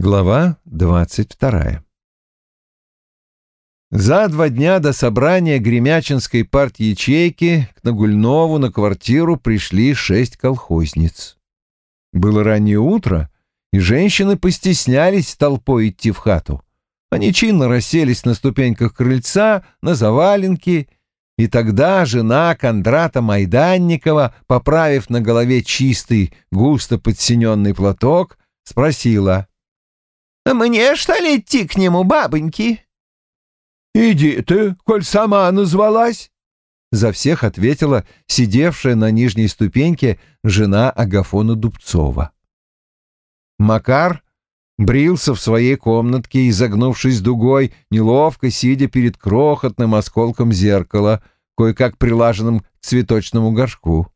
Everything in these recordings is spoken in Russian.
Глава двадцать вторая За два дня до собрания Гремячинской партячейки к Нагульнову на квартиру пришли шесть колхозниц. Было раннее утро, и женщины постеснялись толпой идти в хату. Они чинно расселись на ступеньках крыльца, на заваленке, и тогда жена Кондрата Майданникова, поправив на голове чистый, густо подсиненный платок, спросила — мне, что ли, идти к нему, бабоньки?» «Иди ты, коль сама назвалась!» За всех ответила сидевшая на нижней ступеньке жена Агафона Дубцова. Макар брился в своей комнатке, изогнувшись дугой, неловко сидя перед крохотным осколком зеркала, кое-как прилаженным к цветочному горшку.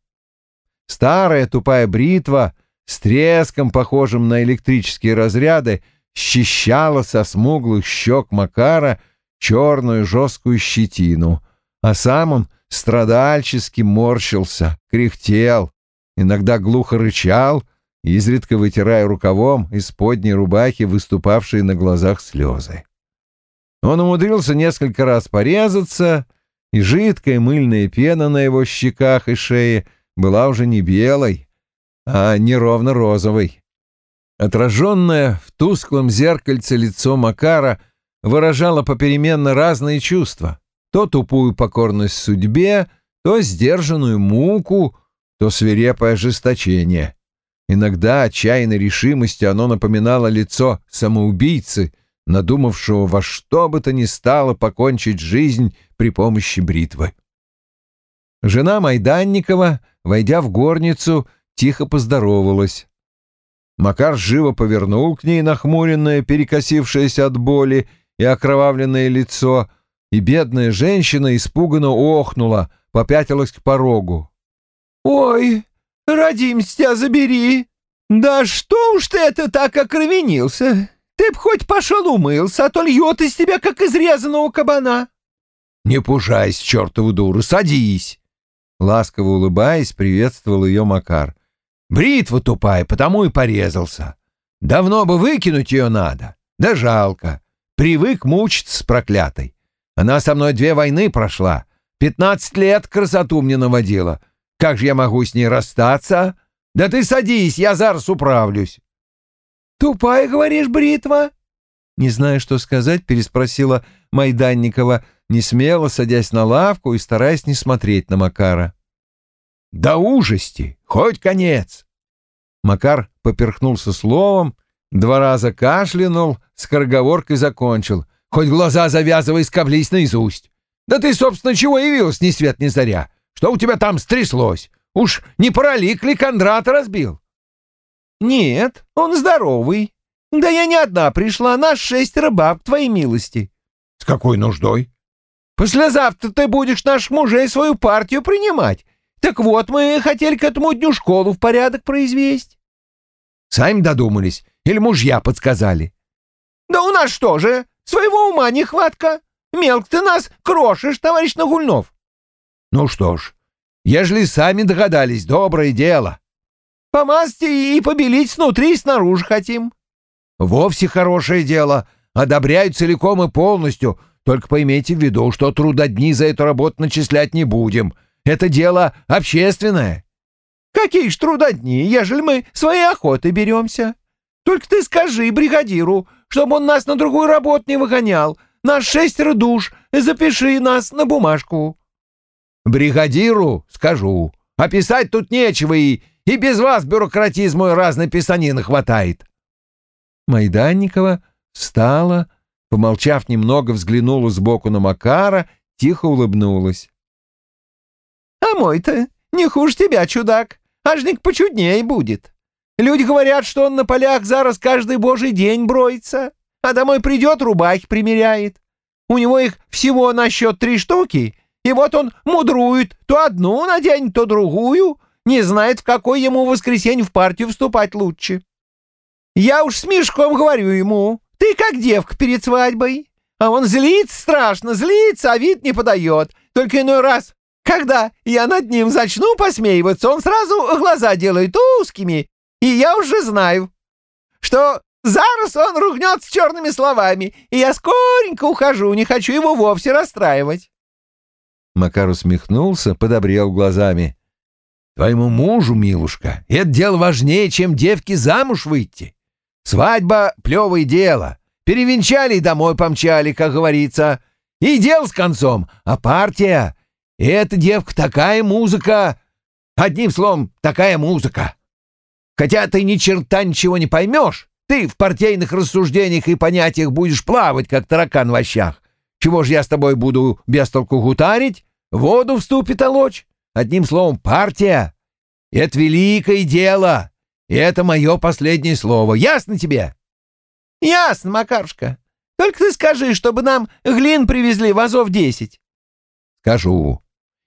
Старая тупая бритва с треском, похожим на электрические разряды, счищала со смуглых щек Макара черную жесткую щетину, а сам он страдальчески морщился, кряхтел, иногда глухо рычал, изредка вытирая рукавом из подней рубахи выступавшие на глазах слезы. Он умудрился несколько раз порезаться, и жидкая мыльная пена на его щеках и шее была уже не белой, а неровно розовой. Отраженное в тусклом зеркальце лицо Макара выражало попеременно разные чувства. То тупую покорность судьбе, то сдержанную муку, то свирепое ожесточение. Иногда отчаянной решимостью оно напоминало лицо самоубийцы, надумавшего во что бы то ни стало покончить жизнь при помощи бритвы. Жена Майданникова, войдя в горницу, тихо поздоровалась. Макар живо повернул к ней нахмуренное, перекосившееся от боли и окровавленное лицо, и бедная женщина испуганно охнула, попятилась к порогу. «Ой, родимец тебя забери! Да что уж ты это так окровенился? Ты б хоть пошел умылся, а то льет из тебя, как изрезанного кабана!» «Не пужайся, чертову дуру, садись!» Ласково улыбаясь, приветствовал ее Макар. Бритва тупая, потому и порезался. Давно бы выкинуть ее надо. Да жалко. Привык мучиться с проклятой. Она со мной две войны прошла. Пятнадцать лет красоту мне наводила. Как же я могу с ней расстаться? Да ты садись, я зараз управлюсь. Тупая, говоришь, бритва? Не зная, что сказать, переспросила Майданникова, не смело садясь на лавку и стараясь не смотреть на Макара. Да ужасти! Хоть конец!» Макар поперхнулся словом, два раза кашлянул, скороговоркой закончил. «Хоть глаза завязывай, скоблись наизусть! Да ты, собственно, чего явилась ни свет ни заря? Что у тебя там стряслось? Уж не паралик ли Кондрата разбил?» «Нет, он здоровый. Да я не одна пришла, нас шестеро баб, твоей милости». «С какой нуждой?» «Послезавтра ты будешь наш мужей свою партию принимать, так вот, мы хотели к этому дню школу в порядок произвести. Сами додумались или мужья подсказали? Да у нас что же, своего ума нехватка. Мелк ты нас крошишь, товарищ Нагульнов. Ну что ж, ежели сами догадались, доброе дело. Помазать и побелить снутри и снаружи хотим. Вовсе хорошее дело. Одобряю целиком и полностью. Только поймите в виду, что трудодни за эту работу начислять не будем. Это дело общественное. Какие ж трудодни, ежели мы своей охоты беремся? Только ты скажи бригадиру, чтобы он нас на другую работу не выгонял. Нас шестеро душ, запиши нас на бумажку. Бригадиру скажу. А писать тут нечего, и, и без вас бюрократизму и разной писанины хватает. Майданникова встала, помолчав немного, взглянула сбоку на Макара, тихо улыбнулась. А мой-то не хуже тебя, чудак. Ажник почудней будет. Люди говорят, что он на полях зараз каждый божий день броится, а домой придет, рубахи примеряет. У него их всего на счет три штуки, и вот он мудрует, то одну наденет, то другую, не знает, в какой ему воскресенье в партию вступать лучше. Я уж с Мишком говорю ему, ты как девка перед свадьбой. А он злится страшно, злится, а вид не подает. Только иной раз когда я над ним зачну посмеиваться, он сразу глаза делает узкими, и я уже знаю, что Зараз он ругнется черными словами, и я скоренько ухожу, не хочу его вовсе расстраивать. Макар усмехнулся, подобрел глазами. «Твоему мужу, милушка, это дело важнее, чем девки замуж выйти. Свадьба — плевое дело. Перевенчали и домой помчали, как говорится. И дел с концом, а партия — эта девка такая музыка. Одним словом, такая музыка. Хотя ты ни черта ничего не поймешь, ты в партийных рассуждениях и понятиях будешь плавать, как таракан в ощах. Чего же я с тобой буду без толку гутарить? Воду вступит толочь? Одним словом, партия — это великое дело, и это мое последнее слово. Ясно тебе? — Ясно, Макарушка. Только ты скажи, чтобы нам глин привезли вазов десять. — Скажу. —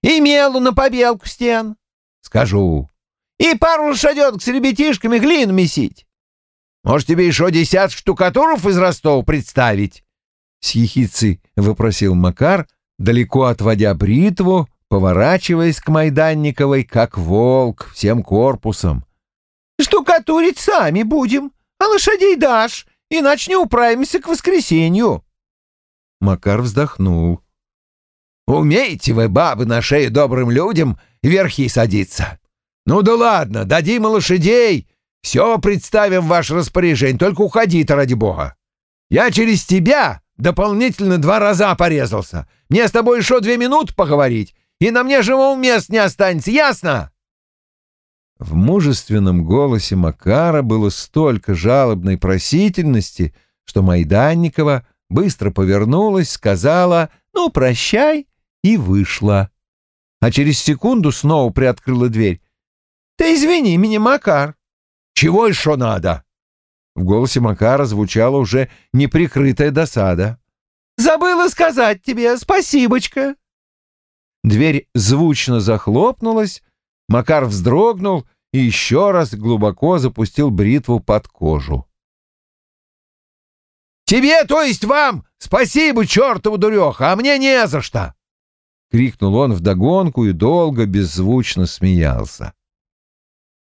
И мелу на побелку стен. — Скажу. — И пару лошаденок с ребятишками глину месить. — Может, тебе еще десяток штукатуров из Ростова представить? — с ехицей выпросил Макар, далеко отводя бритву поворачиваясь к Майданниковой, как волк, всем корпусом. «Штукатурить сами будем, а лошадей дашь, иначе не управимся к воскресенью». Макар вздохнул. «Умеете вы, бабы, на шею добрым людям верхи садиться? Ну да ладно, дадим лошадей, все представим в ваше распоряжение, только уходи-то ради бога. Я через тебя дополнительно два раза порезался. Мне с тобой еще две минуты поговорить, и на мне живого места не останется, ясно?» В мужественном голосе Макара было столько жалобной просительности, что Майданникова быстро повернулась, сказала «Ну, прощай» и вышла. А через секунду снова приоткрыла дверь. «Ты извини меня, Макар». «Чего еще надо?» В голосе Макара звучала уже неприкрытая досада. «Забыла сказать тебе спасибочка». Дверь звучно захлопнулась, Макар вздрогнул и еще раз глубоко запустил бритву под кожу. «Тебе, то есть вам, спасибо, чертову дуреха, а мне не за что!» — крикнул он вдогонку и долго беззвучно смеялся.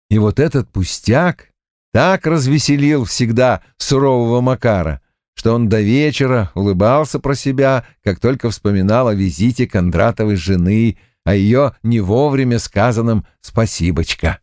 И вот этот пустяк так развеселил всегда сурового Макара, что он до вечера улыбался про себя, как только вспоминал о визите Кондратовой жены, о ее не вовремя сказанном «спасибочка».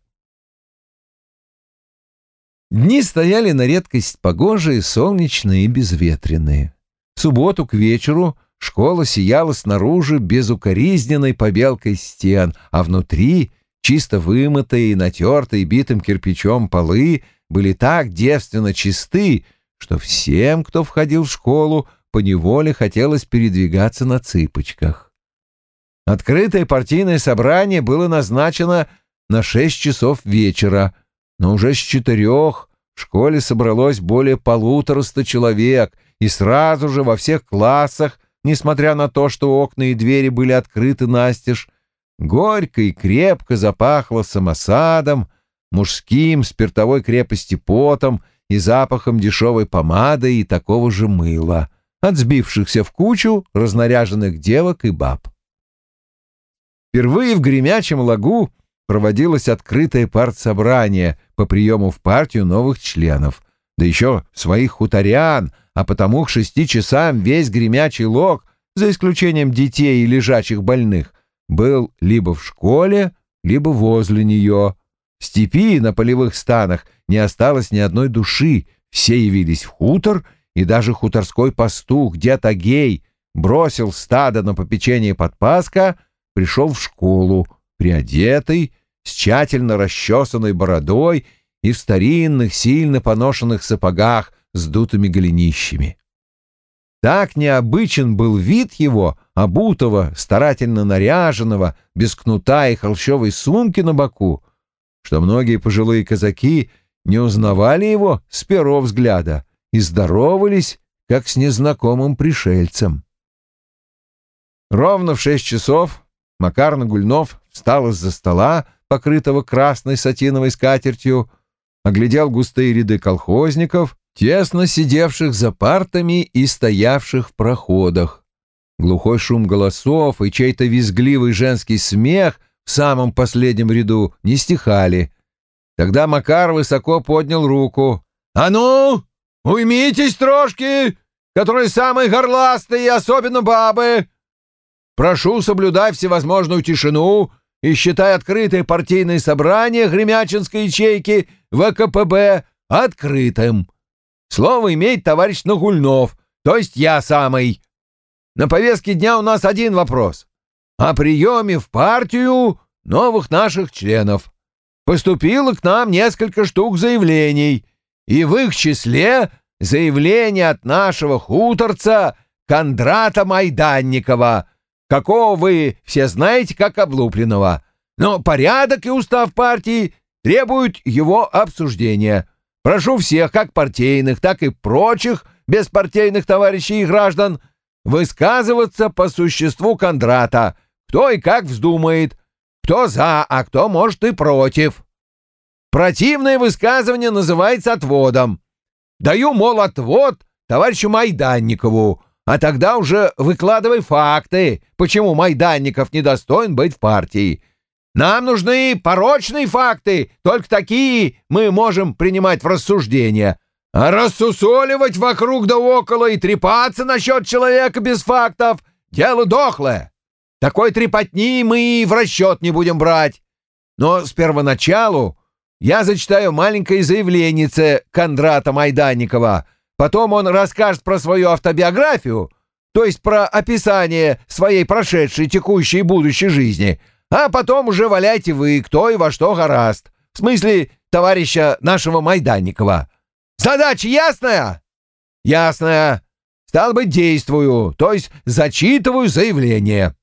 Дни стояли на редкость погожие, солнечные и безветренные. В субботу к вечеру школа сияла снаружи безукоризненной побелкой стен, а внутри чисто вымытые и натертые битым кирпичом полы были так девственно чисты, что всем, кто входил в школу, поневоле хотелось передвигаться на цыпочках. Открытое партийное собрание было назначено на шесть часов вечера, но уже с четырех в школе собралось более полутораста человек, и сразу же во всех классах, несмотря на то, что окна и двери были открыты настежь, горько и крепко запахло самосадом, мужским спиртовой крепости потом и запахом дешевой помады и такого же мыла, от сбившихся в кучу разнаряженных девок и баб. Впервые в Гремячем лагу проводилось открытое партсобрание по приему в партию новых членов, да еще своих хуторян, а потому к шести часам весь Гремячий лог, за исключением детей и лежачих больных, был либо в школе, либо возле нее. В степи на полевых станах не осталось ни одной души, все явились в хутор, и даже хуторской пастух, дед Агей, бросил стадо на попечение подпаска, пришел в школу, приодетый, с тщательно расчесанной бородой и в старинных, сильно поношенных сапогах с дутыми голенищами. Так необычен был вид его, обутого, старательно наряженного, без кнута и холщовой сумки на боку, что многие пожилые казаки не узнавали его с первого взгляда и здоровались, как с незнакомым пришельцем. Ровно в шесть часов Макар Нагульнов встал из-за стола, покрытого красной сатиновой скатертью, оглядел густые ряды колхозников, тесно сидевших за партами и стоявших в проходах. Глухой шум голосов и чей-то визгливый женский смех в самом последнем ряду не стихали — Тогда Макар высоко поднял руку. «А ну, Уймитесь, трошки, которые самые горластые, особенно бабы. Прошу соблюдать всевозможную тишину и считай открытое партийное собрание Гремячинской ячейки ВКПБ открытым. Слово имеет товарищ Нагульнов, то есть я самый. На повестке дня у нас один вопрос. О приеме в партию новых наших членов. Поступило к нам несколько штук заявлений, и в их числе заявление от нашего хуторца Кондрата Майданникова, какого вы все знаете как облупленного. Но порядок и устав партии требуют его обсуждения. Прошу всех, как партийных, так и прочих беспартийных товарищей и граждан, высказываться по существу Кондрата, кто и как вздумает, кто за, а кто, может, и против. Противное высказывание называется отводом. Даю, мол, отвод товарищу Майданникову, а тогда уже выкладывай факты, почему Майданников недостоин быть в партии. Нам нужны порочные факты, только такие мы можем принимать в рассуждение. А рассусоливать вокруг да около и трепаться насчет человека без фактов — дело дохлое. Такой трепотни мы и в расчет не будем брать. Но с первоначалу я зачитаю маленькое заявление Кондрата Майданникова. Потом он расскажет про свою автобиографию, то есть про описание своей прошедшей, текущей и будущей жизни. А потом уже валяйте вы, кто и во что гораст. В смысле, товарища нашего Майданникова. Задача ясная? Ясная. Стал быть, действую, то есть зачитываю заявление.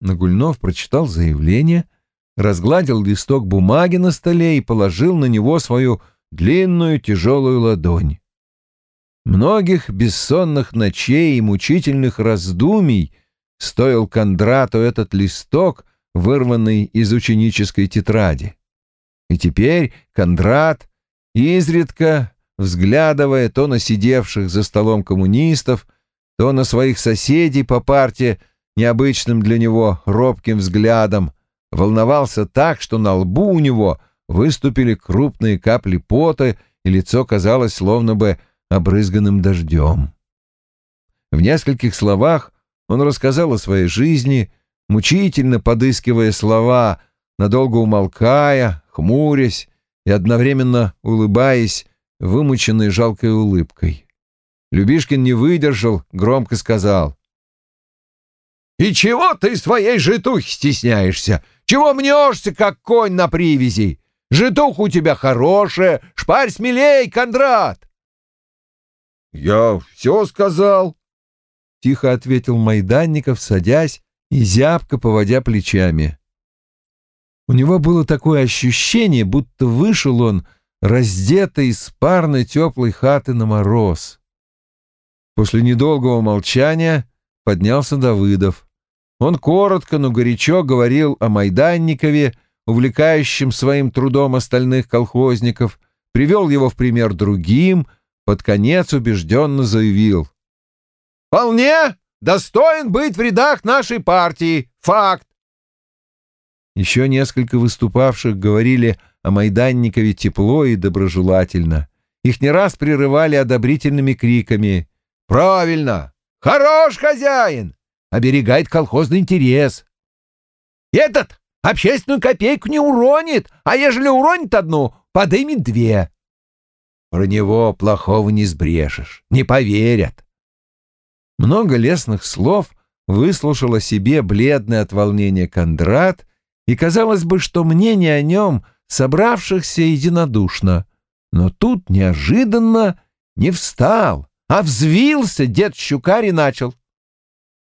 Нагульнов прочитал заявление, разгладил листок бумаги на столе и положил на него свою длинную тяжелую ладонь. Многих бессонных ночей и мучительных раздумий стоил Кондрату этот листок, вырванный из ученической тетради. И теперь Кондрат, изредка взглядывая то на сидевших за столом коммунистов, то на своих соседей по партии, необычным для него робким взглядом, волновался так, что на лбу у него выступили крупные капли пота, и лицо казалось словно бы обрызганным дождем. В нескольких словах он рассказал о своей жизни, мучительно подыскивая слова, надолго умолкая, хмурясь и одновременно улыбаясь вымученной жалкой улыбкой. Любишкин не выдержал, громко сказал. И чего ты своей житухи стесняешься? Чего мнешься, как конь на привязи? Житуха у тебя хорошая, шпарь смелей, Кондрат!» «Я все сказал», — тихо ответил Майданников, садясь и зябко поводя плечами. У него было такое ощущение, будто вышел он, раздетый из парной теплой хаты на мороз. После недолгого молчания поднялся Давыдов. Он коротко, но горячо говорил о Майданникове, увлекающем своим трудом остальных колхозников, привел его в пример другим, под конец убежденно заявил. «Вполне достоин быть в рядах нашей партии. Факт!» Еще несколько выступавших говорили о Майданникове тепло и доброжелательно. Их не раз прерывали одобрительными криками. «Правильно! Хорош хозяин! оберегает колхозный интерес. Этот общественную копейку не уронит, а ежели уронит одну, подымет две. Про него плохого не сбрешешь, не поверят. Много лестных слов выслушал о себе бледный от волнения Кондрат, и казалось бы, что мнение о нем собравшихся единодушно. Но тут неожиданно не встал, а взвился дед Щукарь и начал.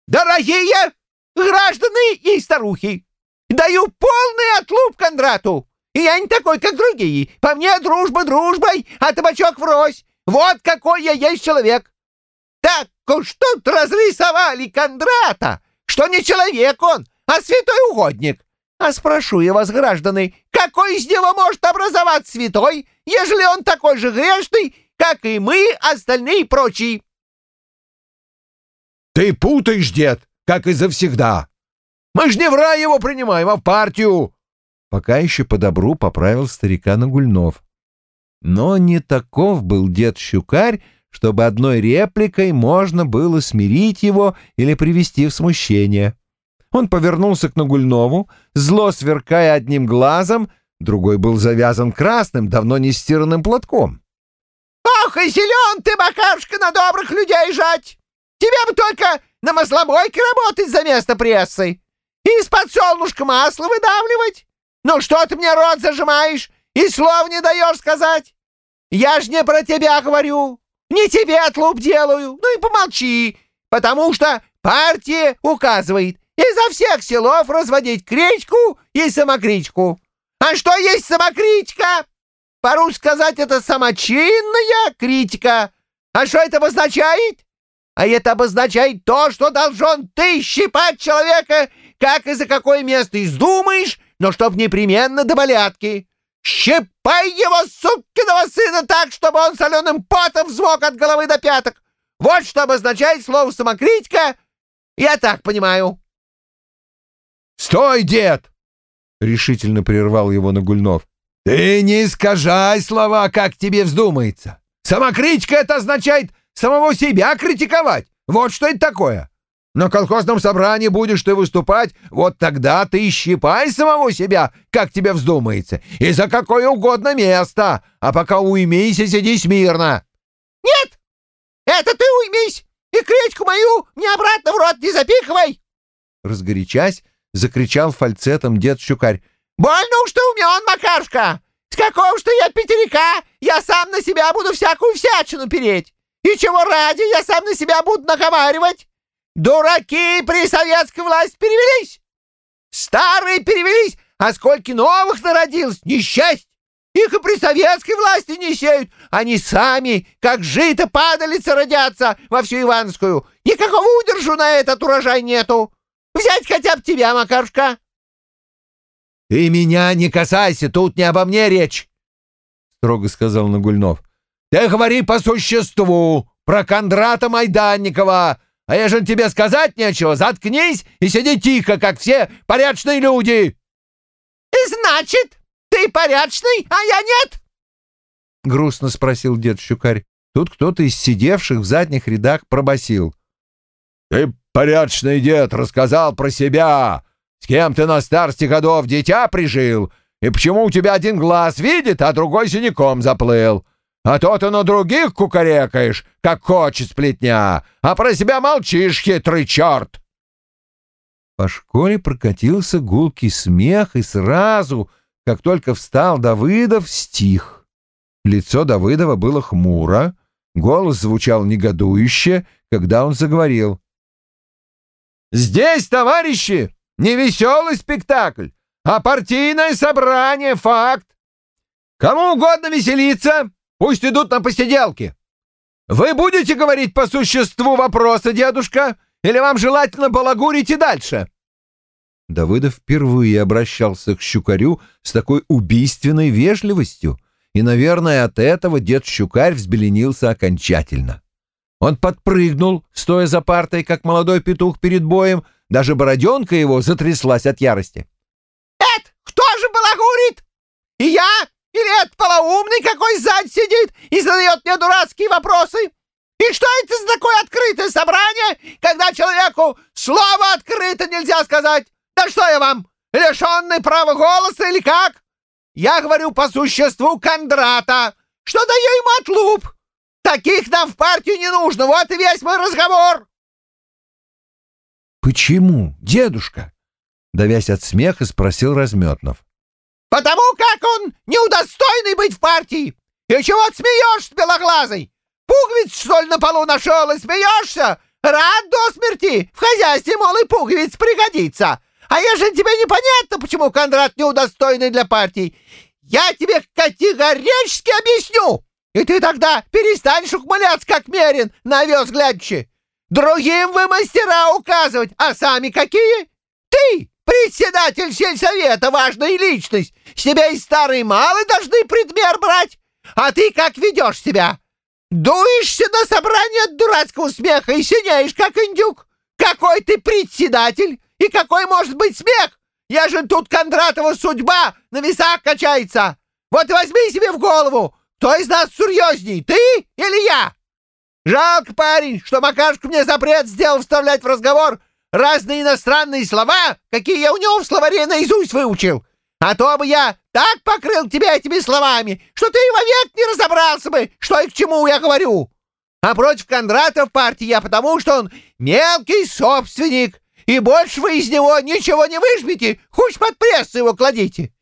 Дорогие граждане и старухи, даю полный отлуп Кондрату. И я не такой, как другие. По мне дружба дружбой, а табачок врозь. Вот какой я есть человек. Так уж тут разрисовали Кондрата, что не человек он, а святой угодник. А спрошу я вас, граждане, какой из него может образовать святой, ежели он такой же грешный, как и мы, остальные прочие? Ты путаешь, дед, как и завсегда. Мы ж не в рай его принимаем, а в партию. Пока еще по добру поправил старика Нагульнов. Но не таков был дед Щукарь, чтобы одной репликой можно было смирить его или привести в смущение. Он повернулся к Нагульнову, зло сверкая одним глазом, другой был завязан красным, давно не стиранным платком. «Ох, и силен ты, Макарушка, на добрых людей жать! Тебе бы только на маслобойке работать за место прессы и из-под солнышка масло выдавливать! Ну что ты мне рот зажимаешь и слов не даешь сказать? Я ж не про тебя говорю, не тебе отлуп делаю, ну и помолчи, потому что партия указывает изо всех селов разводить кричку и самокричку. А что есть самокритика? По-русски сказать, это самочинная критика. А что это обозначает? А это обозначает то, что должен ты щипать человека, как и за какое место издумаешь, но чтоб непременно до болятки. Щипай его, сукиного сына, так, чтобы он соленым потом взвок от головы до пяток. Вот что обозначает слово «самокритика». Я так понимаю. «Стой, дед!» — решительно прервал его Нагульнов. «Ты не искажай слова, как тебе вздумается. Самокритика — это означает самого себя критиковать. Вот что это такое. На колхозном собрании будешь ты выступать, вот тогда ты щипай самого себя, как тебе вздумается, и за какое угодно место, а пока уймись и сиди смирно». «Нет, это ты уймись, и критику мою мне обратно в рот не запихивай!» Разгорячась, закричал фальцетом дед Щукарь. «Больно уж ты умен, Макарушка! С какого что я пятерика, я сам на себя буду всякую всячину переть! И чего ради я сам на себя буду наговаривать? Дураки при советской власти перевелись! Старые перевелись, а сколько новых народилось, несчастье! Их и при советской власти не сеют. Они сами, как жито падалицы, родятся во всю Ивановскую. Никакого удержу на этот урожай нету. Взять хотя бы тебя, Макарушка!» «Ты меня не касайся, тут не обо мне речь!» — строго сказал Нагульнов. «Ты говори по существу, про Кондрата Майданникова, а ежели тебе сказать нечего, заткнись и сиди тихо, как все порядочные люди!» «И значит, ты порядочный, а я нет?» — грустно спросил дед Щукарь. Тут кто-то из сидевших в задних рядах пробасил. «Ты порядочный дед рассказал про себя. С кем ты на старости годов дитя прижил? И почему у тебя один глаз видит, а другой синяком заплыл? А то ты на других кукарекаешь, как хочет сплетня, а про себя молчишь, хитрый черт!» По школе прокатился гулкий смех, и сразу, как только встал Давыдов, стих. Лицо Давыдова было хмуро, голос звучал негодующе, когда он заговорил. Здесь, товарищи, не веселый спектакль, а партийное собрание, факт. Кому угодно веселиться, пусть идут на посиделки. Вы будете говорить по существу вопроса, дедушка, или вам желательно балагурить и дальше?» Давыдов впервые обращался к Щукарю с такой убийственной вежливостью, и, наверное, от этого дед Щукарь взбеленился окончательно. Он подпрыгнул, стоя за партой, как молодой петух перед боем. Даже бороденка его затряслась от ярости. «Эд, кто же балагурит? И я? Или это полоумный какой сзади сидит и задает мне дурацкие вопросы? И что это за такое открытое собрание, когда человеку слово открыто нельзя сказать? Да что я вам, лишенный права голоса или как? Я говорю по существу Кондрата, что даю ему отлуп». Таких нам в партию не нужно, вот и весь мой разговор!» «Почему, дедушка?» — давясь от смеха, спросил Разметнов. «Потому как он неудостойный быть в партии! И чего ты смеешься, белоглазый? Пуговиц, что ли, на полу нашел и смеешься? Рад до смерти! В хозяйстве, мол, и пуговиц пригодится! А ежели тебе непонятно, почему Кондрат неудостойный для партии, я тебе категорически объясню!» И ты тогда перестанешь ухмыляться, как Мерин, на овес глядячи. Другим вы мастера указывать, а сами какие? Ты, председатель сельсовета, важная личность, с тебя и старые малые должны предмер брать. А ты как ведешь себя? Дуешься на собрание от дурацкого смеха и синеешь, как индюк. Какой ты председатель? И какой может быть смех? Я же тут Кондратова судьба на весах качается. Вот возьми себе в голову, кто из нас серьезней, ты или я? Жалко, парень, что Макашка мне запрет сделал вставлять в разговор разные иностранные слова, какие я у него в словаре наизусть выучил. А то бы я так покрыл тебя этими словами, что ты и вовек не разобрался бы, что и к чему я говорю. А против Кондрата в партии я потому, что он мелкий собственник, и больше вы из него ничего не выжмете, хоть под пресс его кладите.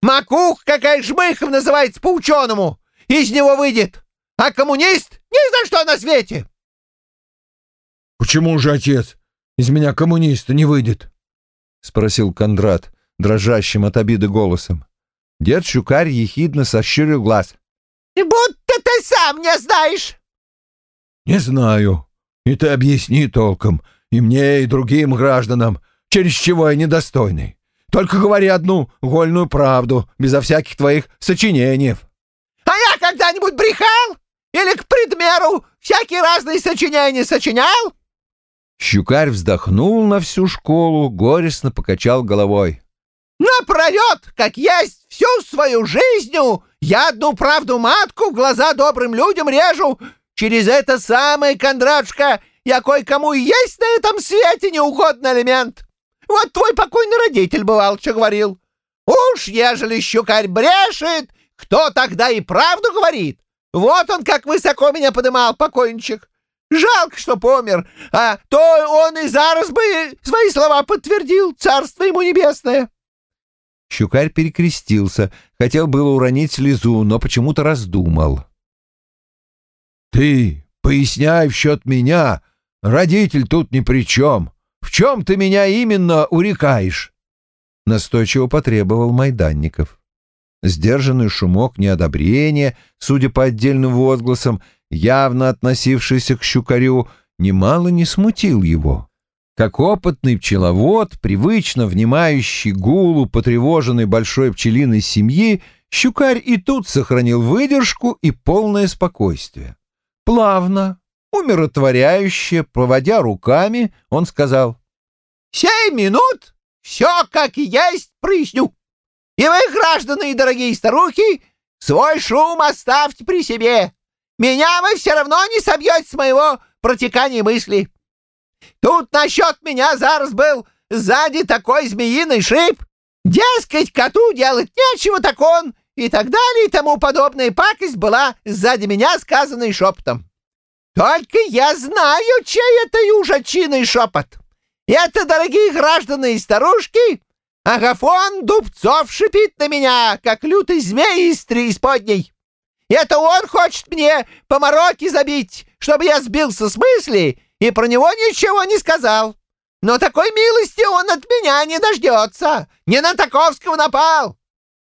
Макух, какая жмыхов называется по-ученому, из него выйдет, а коммунист ни за что на свете. — Почему же, отец, из меня коммуниста не выйдет? — спросил Кондрат дрожащим от обиды голосом. Дед Щукарь ехидно сощурил глаз. — Будто ты сам не знаешь. — Не знаю. И ты объясни толком, и мне, и другим гражданам, через чего я недостойный. Только говори одну гольную правду, безо всяких твоих сочинений. — А я когда-нибудь брехал? Или, к предмеру, всякие разные сочинения сочинял? Щукарь вздохнул на всю школу, горестно покачал головой. Напролет, как есть, всю свою жизнью я одну правду матку в глаза добрым людям режу. Через это самое, Кондратушка, я кое-кому есть на этом свете неугодный элемент. Вот твой покойный родитель бывал, что говорил. Уж ежели щукарь брешет, кто тогда и правду говорит? Вот он как высоко меня подымал, покойничек. Жалко, что помер, а то он и зараз бы свои слова подтвердил, царство ему небесное. Щукарь перекрестился, хотел было уронить слезу, но почему-то раздумал. «Ты поясняй в счет меня, родитель тут ни при чем. В чем ты меня именно урекаешь?» Настойчиво потребовал Майданников. Сдержанный шумок неодобрения, судя по отдельным возгласам, явно относившийся к щукарю, немало не смутил его. Как опытный пчеловод, привычно внимающий гулу потревоженной большой пчелиной семьи, щукарь и тут сохранил выдержку и полное спокойствие. Плавно, умиротворяюще, проводя руками, он сказал, «Семь минут, все как есть проясню. И вы, граждане и дорогие старухи, свой шум оставьте при себе. Меня вы все равно не собьете с моего протекания мысли. Тут насчет меня зараз был сзади такой змеиный шип. Дескать, коту делать нечего, так он и так далее и тому подобная пакость была сзади меня сказанной шепотом. Только я знаю, чей это южачиный шепот. Это, дорогие граждане и старушки, Агафон Дубцов шипит на меня, как лютый змей из преисподней. Это он хочет мне по мороке забить, чтобы я сбился с мысли и про него ничего не сказал. Но такой милости он от меня не дождется. Не на Таковского напал.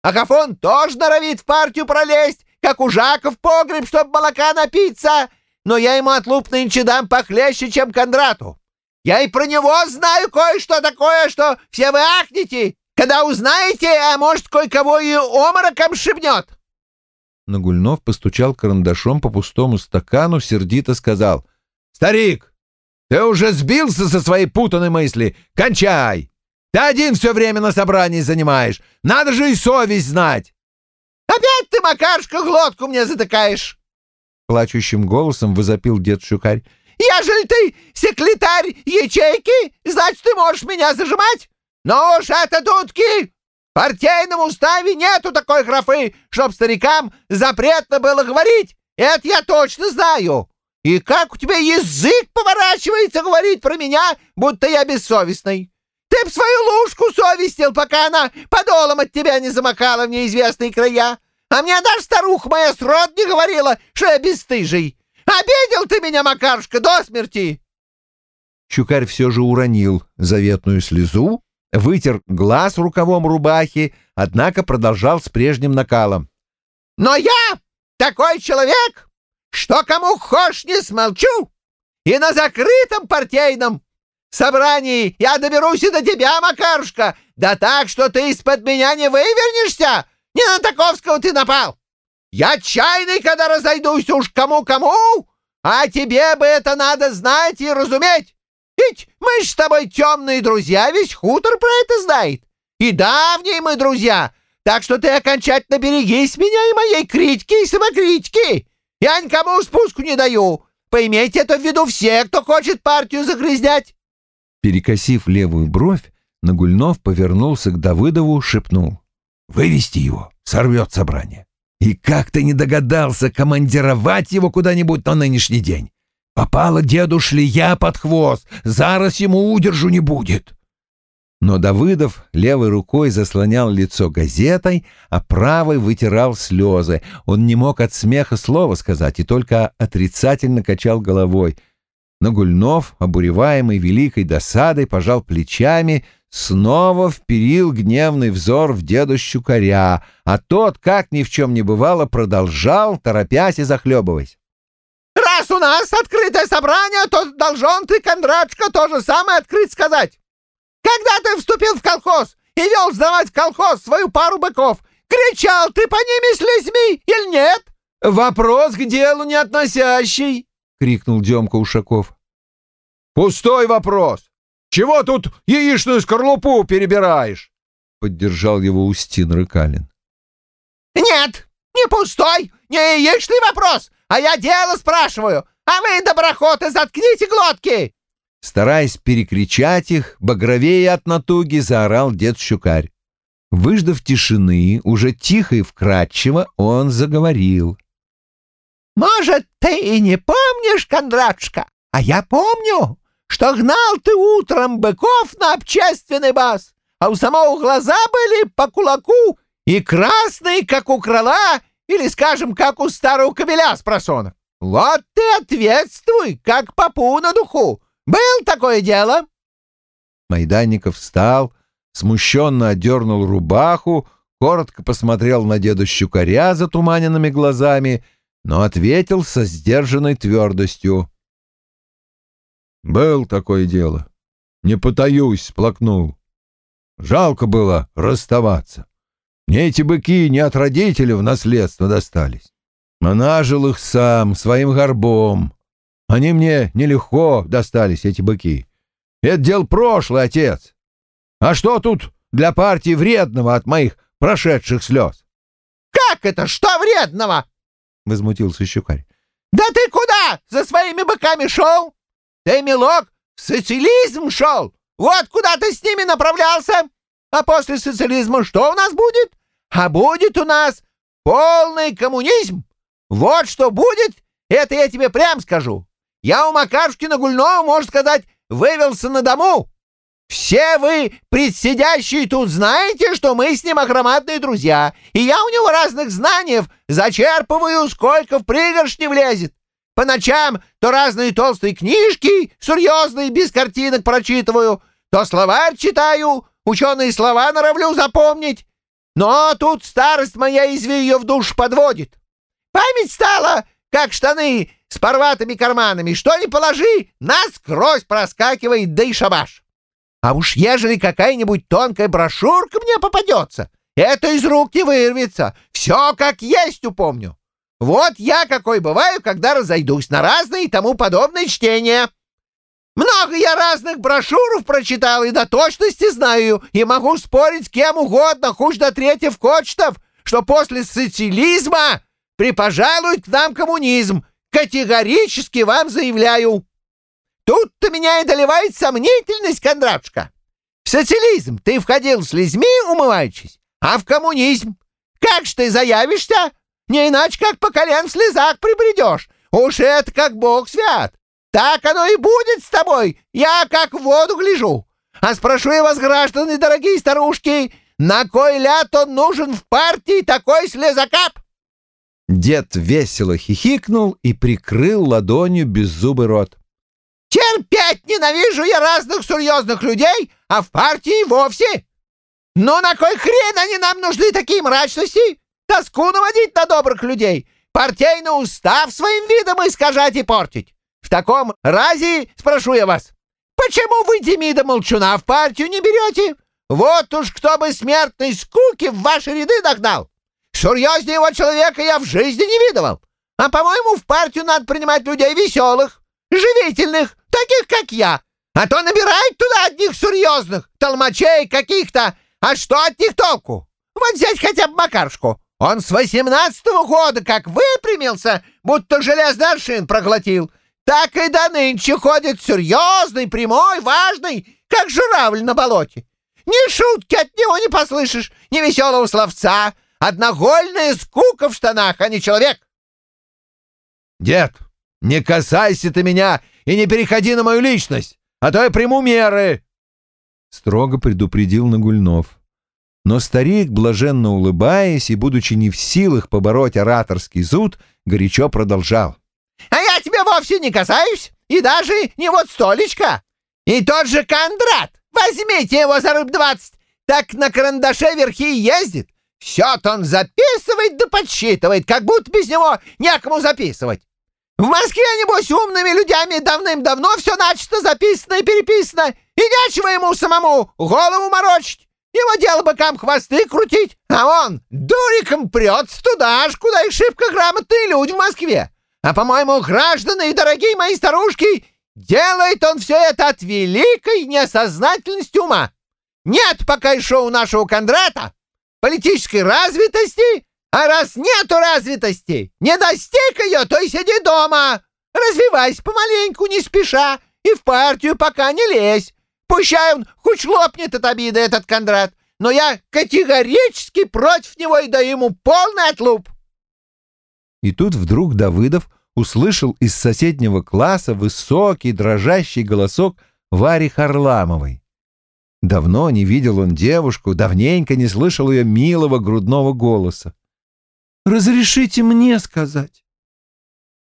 Агафон тоже норовит в партию пролезть, как у Жака в погреб, чтобы молока напиться. Но я ему отлуп нынче дам похлеще, чем Кондрату. Я и про него знаю кое-что такое, что все вы ахнете, когда узнаете, а может, кое-кого и омороком шибнет. Нагульнов постучал карандашом по пустому стакану, сердито сказал. «Старик, ты уже сбился со своей путанной мысли. Кончай! Ты один все время на собрании занимаешь. Надо же и совесть знать!» «Опять ты, Макаршка, глотку мне затыкаешь!» Плачущим голосом возопил дед Шукарь. Ежели ты секретарь ячейки, значит, ты можешь меня зажимать? Но уж это дудки! Партийном уставе нету такой графы, чтоб старикам запретно было говорить. Это я точно знаю. И как у тебя язык поворачивается говорить про меня, будто я бессовестный? Ты б свою лужку совестил, пока она подолом от тебя не замахала в неизвестные края. А мне даже старуха моя срод не говорила, что я бесстыжий. Обидел ты меня, Макарушка, до смерти!» Щукарь все же уронил заветную слезу, вытер глаз рукавом рубахи, однако продолжал с прежним накалом. «Но я такой человек, что кому хошь не смолчу, и на закрытом партийном собрании я доберусь и до тебя, Макарушка, да так, что ты из-под меня не вывернешься, не на Таковского ты напал. Я чайный, когда разойдусь уж кому-кому, а тебе бы это надо знать и разуметь. Ведь мы ж с тобой темные друзья, весь хутор про это знает. И давние мы друзья, Так что ты окончательно берегись меня и моей критики и самокритики. Я никому спуску не даю. Поймите это в виду все, кто хочет партию загрязнять. Перекосив левую бровь, Нагульнов повернулся к Давыдову, шепнул. «Вывести его, сорвет собрание. И как ты не догадался командировать его куда-нибудь на нынешний день? Попала деду шлея под хвост, зараз ему удержу не будет». Но Давыдов левой рукой заслонял лицо газетой, а правой вытирал слезы. Он не мог от смеха слова сказать и только отрицательно качал головой. Но Гульнов, обуреваемый великой досадой, пожал плечами, снова вперил гневный взор в деду Щукаря, а тот, как ни в чем не бывало, продолжал, торопясь и захлебываясь. «Раз у нас открытое собрание, то должен ты, Кондрачка, то же самое открыть сказать. Когда ты вступил в колхоз и вел сдавать в колхоз свою пару быков, кричал ты по ними слезьми или нет?» «Вопрос к делу не относящий!» — крикнул Демка Ушаков. «Пустой вопрос! Чего тут яичную скорлупу перебираешь?» — поддержал его Устин Рыкалин. «Нет, не пустой, не яичный вопрос, а я дело спрашиваю, а вы, доброхоты, заткните глотки!» Стараясь перекричать их, багровее от натуги заорал дед Щукарь. Выждав тишины, уже тихо и вкрадчиво, он заговорил. «Может, ты и не помнишь, Кондратушка, а я помню, что гнал ты утром быков на общественный бас, а у самого глаза были по кулаку и красные, как у крыла, или, скажем, как у старого кобеля с просонок. Вот ты ответствуй, как попу на духу. Был такое дело?» Майданников встал, смущенно одернул рубаху, коротко посмотрел на деда Щукаря затуманенными глазами, но ответил со сдержанной твердостью. «Был такое дело. Не потаюсь, сплакнул. Жалко было расставаться. Мне эти быки не от родителей в наследство достались. А нажил их сам, своим горбом. Они мне нелегко достались, эти быки. Это дело прошлое, отец. А что тут для партии вредного от моих прошедших слез? — Как это? Что вредного? — возмутился Щукарь. — Да ты куда за своими быками шел? Ты, милок, в социализм шел. Вот куда ты с ними направлялся. А после социализма что у нас будет? А будет у нас полный коммунизм. Вот что будет, это я тебе прям скажу. Я у Макарушкина Гульного, можно сказать, вывелся на дому. Все вы, предсидящие тут, знаете, что мы с ним огромадные друзья, и я у него разных знаний зачерпываю, сколько в пригоршни влезет. По ночам то разные толстые книжки, серьезные, без картинок прочитываю, то словарь читаю, ученые слова норовлю запомнить. Но тут старость моя, изви ее в душ подводит. Память стала, как штаны с порватыми карманами. Что ни положи, насквозь проскакивает, да и шабаш. А уж ежели какая-нибудь тонкая брошюрка мне попадется, это из рук не вырвется. Все как есть упомню. Вот я какой бываю, когда разойдусь на разные тому подобные чтения. Много я разных брошюров прочитал и до точности знаю, и могу спорить с кем угодно, хоть до третьих кочтов, что после социализма припожалует к нам коммунизм, Категорически вам заявляю. Тут-то меня и доливает сомнительность, Кондратушка. В социализм ты входил с слезьми, умываючись, а в коммунизм. Как ж ты заявишься? Не иначе, как по колен в слезах прибредешь. Уж это как бог свят. Так оно и будет с тобой. Я как в воду гляжу. А спрошу я вас, граждане, дорогие старушки, на кой ляд он нужен в партии такой слезокап? Дед весело хихикнул и прикрыл ладонью беззубый рот. «Терпеть ненавижу я разных серьезных людей, а в партии вовсе! Ну на кой хрен они нам нужны такие мрачности? Тоску наводить на добрых людей, партийный устав своим видом искажать и портить. В таком разе, спрошу я вас, почему вы Демида Молчуна в партию не берете? Вот уж кто бы смертной скуки в ваши ряды догнал!» Серьезнее человека я в жизни не видывал. А, по-моему, в партию надо принимать людей веселых, живительных, таких, как я. А то набирают туда одних серьезных, толмачей каких-то. А что от них толку? Вот взять хотя бы Макаршку. Он с восемнадцатого года как выпрямился, будто железный аршин проглотил, так и до нынче ходит серьезный, прямой, важный, как журавль на болоте. Ни шутки от него не послышишь, ни веселого словца. Одногольная скука в штанах, а не человек. Дед, не касайся ты меня и не переходи на мою личность, а то я приму меры, — строго предупредил Нагульнов. Но старик, блаженно улыбаясь и будучи не в силах побороть ораторский зуд, горячо продолжал. — А я тебе вовсе не касаюсь, и даже не вот столечко. И тот же Кондрат, возьмите его за рыб двадцать, так на карандаше верхи ездит. Все-то он записывает да подсчитывает, как будто без него некому записывать. В Москве, небось, умными людьми давным-давно все начато записано и переписано, и нечего ему самому голову морочить. Его дело быкам хвосты крутить, а он дуриком прется туда ж, куда и шибко грамотные люди в Москве. А, по-моему, граждане и дорогие мои старушки, делает он все это от великой несознательности ума. Нет пока еще у нашего Кондрата политической развитости, а раз нету развитости, не достиг ее, то и сиди дома. Развивайся помаленьку, не спеша, и в партию пока не лезь. Пущай он хоть лопнет от обиды, этот Кондрат, но я категорически против него и даю ему полный отлуп. И тут вдруг Давыдов услышал из соседнего класса высокий дрожащий голосок Вари Харламовой. Давно не видел он девушку, давненько не слышал ее милого грудного голоса. «Разрешите мне сказать?»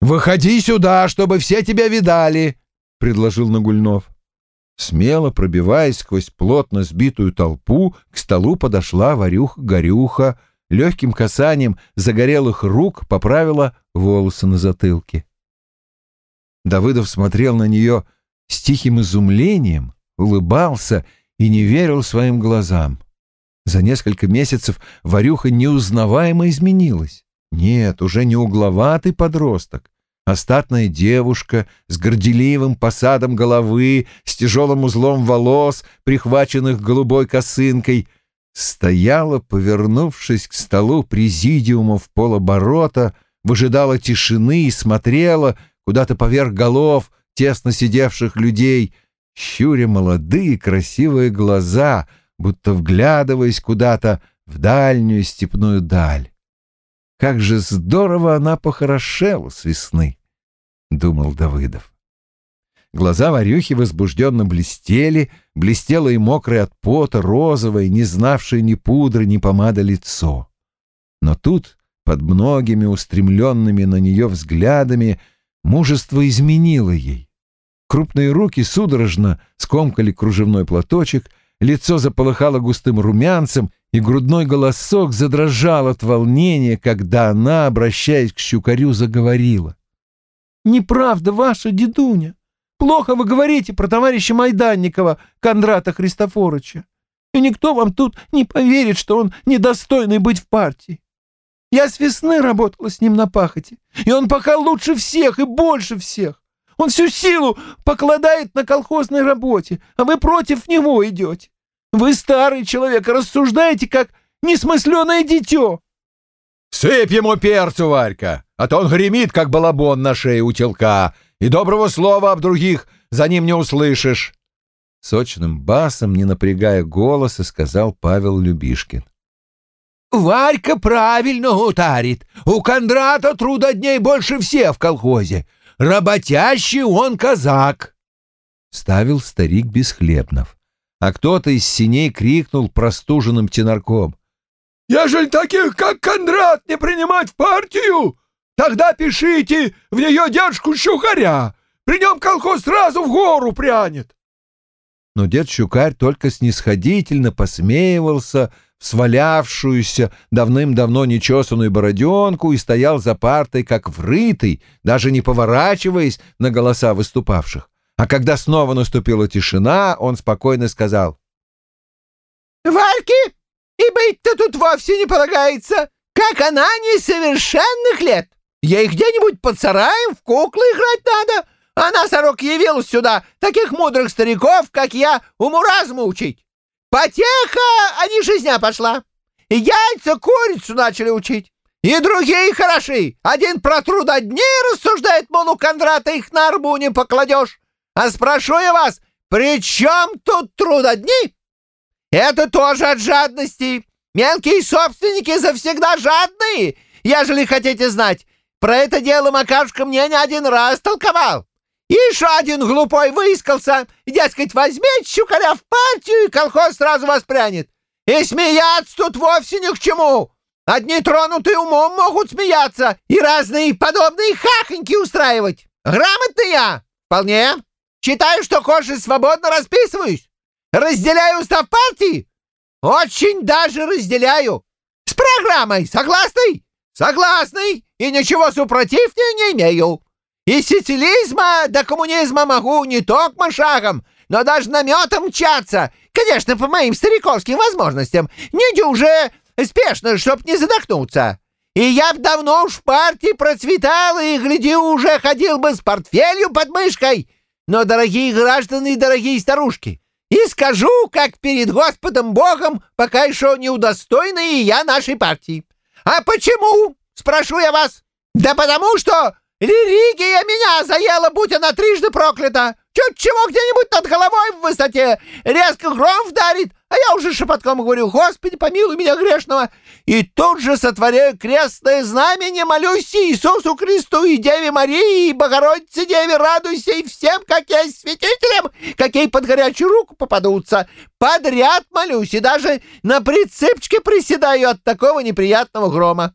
«Выходи сюда, чтобы все тебя видали», — предложил Нагульнов. Смело пробиваясь сквозь плотно сбитую толпу, к столу подошла Варюха-Горюха, легким касанием загорелых рук поправила волосы на затылке. Давыдов смотрел на нее с тихим изумлением, улыбался и не верил своим глазам. За несколько месяцев Варюха неузнаваемо изменилась. Нет, уже не угловатый подросток, а статная девушка с горделивым посадом головы, с тяжелым узлом волос, прихваченных голубой косынкой, стояла, повернувшись к столу президиума в полоборота, выжидала тишины и смотрела куда-то поверх голов тесно сидевших людей — щуря молодые красивые глаза, будто вглядываясь куда-то в дальнюю степную даль. Как же здорово она похорошела с весны, — думал Давыдов. Глаза Варюхи возбужденно блестели, блестело и мокрое от пота, розовое, не знавшее ни пудры, ни помада лицо. Но тут, под многими устремленными на нее взглядами, мужество изменило ей. Крупные руки судорожно скомкали кружевной платочек, лицо заполыхало густым румянцем, и грудной голосок задрожал от волнения, когда она, обращаясь к щукарю, заговорила. «Неправда ваша, дедуня. Плохо вы говорите про товарища Майданникова, Кондрата Христофоровича. И никто вам тут не поверит, что он недостойный быть в партии. Я с весны работала с ним на пахоте, и он пока лучше всех и больше всех. Он всю силу покладает на колхозной работе, а вы против него идете. Вы старый человек, рассуждаете, как несмысленное дитё. Сыпь ему перцу, Варька, а то он гремит, как балабон на шее у телка, и доброго слова об других за ним не услышишь. Сочным басом, не напрягая голоса, сказал Павел Любишкин. Варька правильно утарит. У Кондрата трудодней больше всех в колхозе. Работящий он казак!» — ставил старик Бесхлебнов. А кто-то из синей крикнул простуженным тенарком. «Ежели таких, как Кондрат, не принимать в партию, тогда пишите в нее дядьку Щукаря. При нем колхоз сразу в гору прянет». Но дед Щукарь только снисходительно посмеивался, свалявшуюся давным-давно нечесанную бороденку и стоял за партой, как врытый, даже не поворачиваясь на голоса выступавших. А когда снова наступила тишина, он спокойно сказал. «Вальки, и быть-то тут вовсе не полагается, как она несовершенных лет. Ей где-нибудь под сараем в куклы играть надо, а на сорок явилась сюда таких мудрых стариков, как я, уму-разуму учить. Потеха, а не жизня пошла. и яйца курицу начали учить. И другие хороши. Один про трудодни рассуждает, мол, у Кондрата их на арбу не покладешь. А спрошу я вас, при чем тут трудодни? Это тоже от жадности. Мелкие собственники завсегда жадные, ежели хотите знать. Про это дело Макашка мне не один раз толковал. И еще один глупой выискался, дескать, возьмите щукаря в партию, и колхоз сразу воспрянет. И смеяться тут вовсе ни к чему. Одни тронутые умом могут смеяться и разные подобные хахоньки устраивать. Грамотный я? Вполне. Читаю, что хочешь, свободно расписываюсь. Разделяю устав партии? Очень даже разделяю. С программой согласный? Согласный. И ничего супротив не имею. И сицилизма до коммунизма могу не только шагом, но даже наметом мчаться. Конечно, по моим стариковским возможностям. Не дюже спешно, чтоб не задохнуться. И я б давно уж в партии процветал и, гляди, уже ходил бы с портфелью под мышкой. Но, дорогие граждане и дорогие старушки, и скажу, как перед Господом Богом, пока еще не удостойны и я нашей партии. А почему, спрошу я вас? Да потому что религия меня заела, будь она трижды проклята. Чуть чего где-нибудь над головой в высоте резко гром вдарит, а я уже шепотком говорю, Господи, помилуй меня грешного, и тут же сотворяю крестное знамение, молюсь Иисусу Христу и Деве Марии, и Богородице Деве, радуйся, и всем, как есть святителям, какие под горячую руку попадутся. Подряд молюсь, и даже на прицепчике приседаю от такого неприятного грома.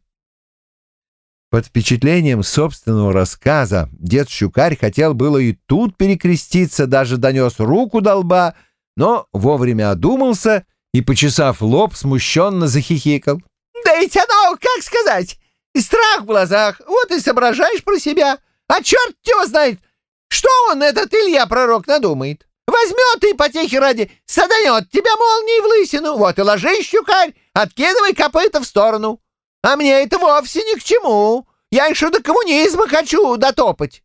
Под впечатлением собственного рассказа дед Щукарь хотел было и тут перекреститься, даже донес руку до лба, но вовремя одумался и, почесав лоб, смущенно захихикал. «Да ведь оно, как сказать, страх в глазах, вот и соображаешь про себя. А черт его знает, что он, этот Илья Пророк, надумает. Возьмет и потехи ради саданет тебя молнией в лысину, вот и ложись, щукарь, откидывай копыта в сторону. А мне это вовсе ни к чему. Я еще до коммунизма хочу дотопать.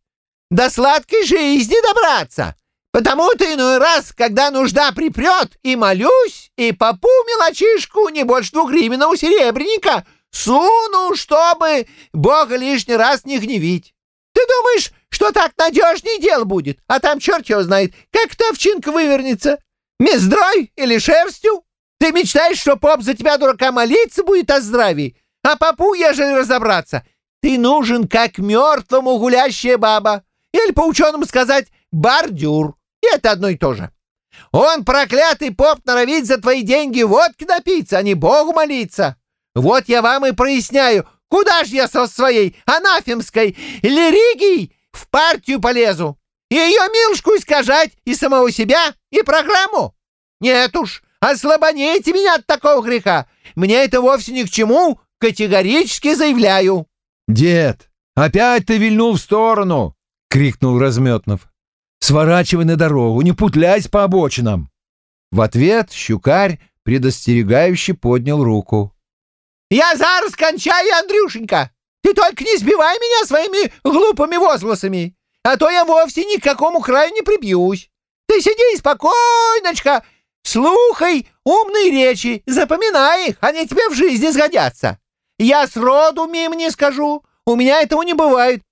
До сладкой жизни добраться. Потому-то иной раз, когда нужда припрет, и молюсь, и попу мелочишку не больше двух гривенного серебряника суну, чтобы Бога лишний раз не гневить. Ты думаешь, что так надежнее дело будет, а там черт его знает, как та овчинка вывернется? Мездрой или шерстью? Ты мечтаешь, что поп за тебя, дурака, молиться будет о здравии, а попу, ежели разобраться, ты нужен как мертвому гулящая баба, или по ученому сказать бордюр. Это одно и то же. Он, проклятый поп, норовит за твои деньги водки напиться, а не Богу молиться. Вот я вам и проясняю, куда ж я со своей анафемской лиригией в партию полезу? И ее милушку искажать, и самого себя, и программу? Нет уж, ослабоните меня от такого греха. Мне это вовсе ни к чему, категорически заявляю. «Дед, опять ты вильнул в сторону!» — крикнул Разметнов. Сворачивай на дорогу, не путляйся по обочинам!» В ответ щукарь предостерегающе поднял руку. «Я зараз кончаю, Андрюшенька! Ты только не сбивай меня своими глупыми возгласами, а то я вовсе ни к какому краю не прибьюсь. Ты сиди спокойночка, слухай умные речи, запоминай их, они тебе в жизни сгодятся. Я сроду мимо не скажу, у меня этого не бывает.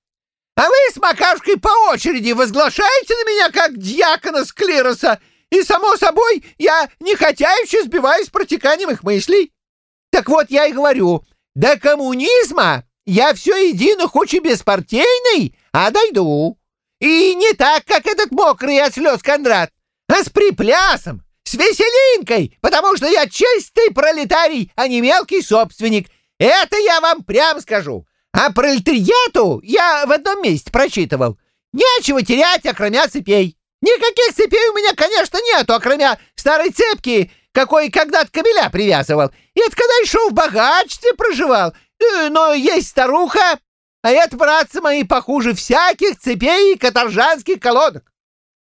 А вы с Макашкой по очереди возглашаете на меня как дьякона с клироса, и, само собой, я не хотя еще сбиваюсь протеканием их мыслей. Так вот, я и говорю, до коммунизма я все едино, хоть и беспартийный, а дойду. И не так, как этот мокрый от слез Кондрат, а с приплясом, с веселинкой, потому что я чистый пролетарий, а не мелкий собственник. Это я вам прям скажу. А пролетариату я в одном месте прочитывал. Нечего терять, окромя цепей. Никаких цепей у меня, конечно, нету, окромя старой цепки, какой когда-то кабеля привязывал. И это когда еще в богатстве проживал. Э, но есть старуха, а это, братцы мои, похуже всяких цепей и каторжанских колодок.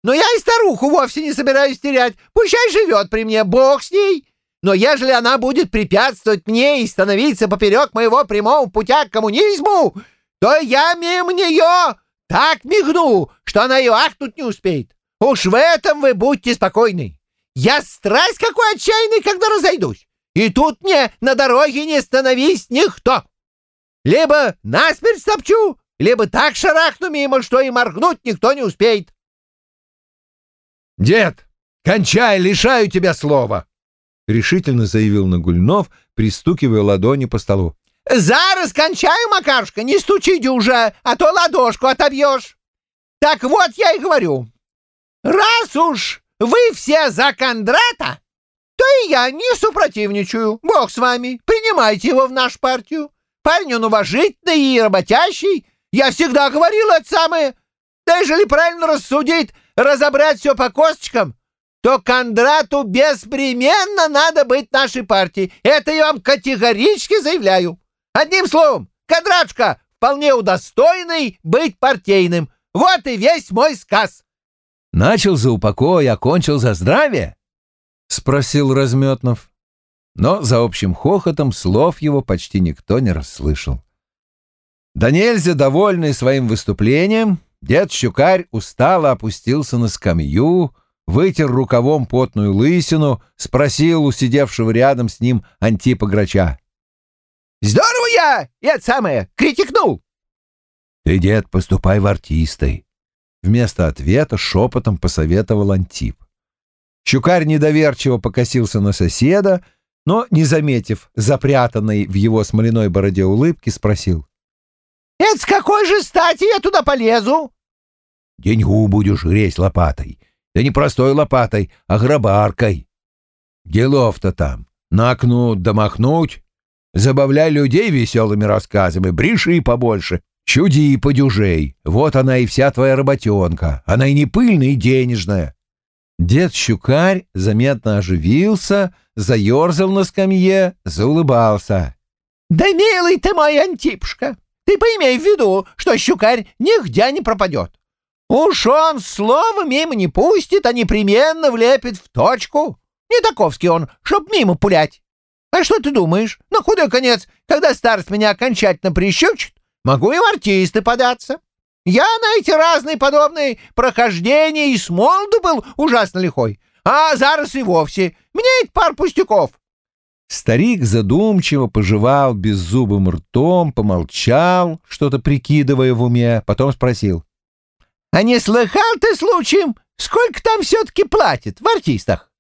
Но я и старуху вовсе не собираюсь терять. Пущай живет при мне, бог с ней. Но ежели она будет препятствовать мне и становиться поперек моего прямого путя к коммунизму, то я мимо нее так мигну, что она и ахнуть не успеет. Уж в этом вы будьте спокойны. Я страсть какой отчаянный, когда разойдусь. и тут мне на дороге не становись никто. Либо насмерть стопчу, либо так шарахну мимо, что и моргнуть никто не успеет. «Дед, кончай, лишаю тебя слова!» — решительно заявил Нагульнов, пристукивая ладони по столу. «Зараз кончаю, Макарушка, не стучи дюжа, а то ладошку отобьешь. Так вот я и говорю, раз уж вы все за Кондрата, то и я не супротивничаю. Бог с вами, принимайте его в нашу партию. Парень он уважительный и работящий. Я всегда говорил это самое. Да ежели правильно рассудить, разобрать все по косточкам, то Кондрату беспременно надо быть нашей партией. Это я вам категорически заявляю. Одним словом, Кондратушка вполне удостоенный быть партийным. Вот и весь мой сказ. Начал за упокой, окончил за здравие? Спросил Разметнов. Но за общим хохотом слов его почти никто не расслышал. Да довольный своим выступлением, дед Щукарь устало опустился на скамью, вытер рукавом потную лысину, спросил у сидевшего рядом с ним Антипа Грача. «Здорово я, это самое, критикнул!» «Ты, дед, поступай в артисты!» Вместо ответа шепотом посоветовал Антип. Щукарь недоверчиво покосился на соседа, но, не заметив запрятанной в его смоляной бороде улыбки, спросил. «Это с какой же стати я туда полезу?» «Деньгу будешь грезь лопатой. Да не простой лопатой, а грабаркой. Делов-то там. Накнуть да махнуть. Забавляй людей веселыми рассказами, бреши побольше, чуди подюжей. Вот она и вся твоя работенка. Она и не пыльная, и денежная». Дед Щукарь заметно оживился, заерзал на скамье, заулыбался. «Да милый ты мой Антипушка, ты поимей в виду, что Щукарь нигде не пропадет. Уж он слово мимо не пустит, а непременно влепит в точку. Не таковский он, чтоб мимо пулять. А что ты думаешь? На худой конец, когда старость меня окончательно прищучит, могу и в артисты податься. Я на эти разные подобные прохождения и с молоду был ужасно лихой, а зараз и вовсе. Мне это пар пустяков. Старик задумчиво пожевал беззубым ртом, помолчал, что-то прикидывая в уме, потом спросил. А не слыхал ты случаем, сколько там все-таки платят в артистах?